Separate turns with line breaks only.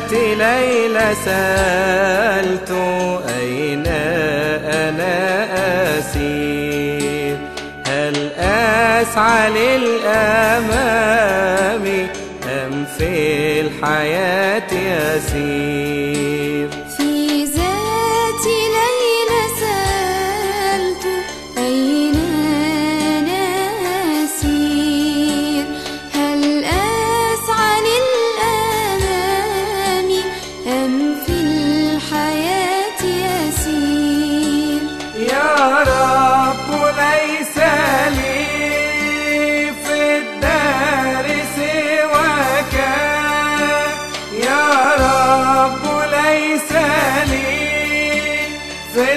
ذات ليلى سألت أين أنا أسير هل أسعى للأمام أم في الحياة يسير؟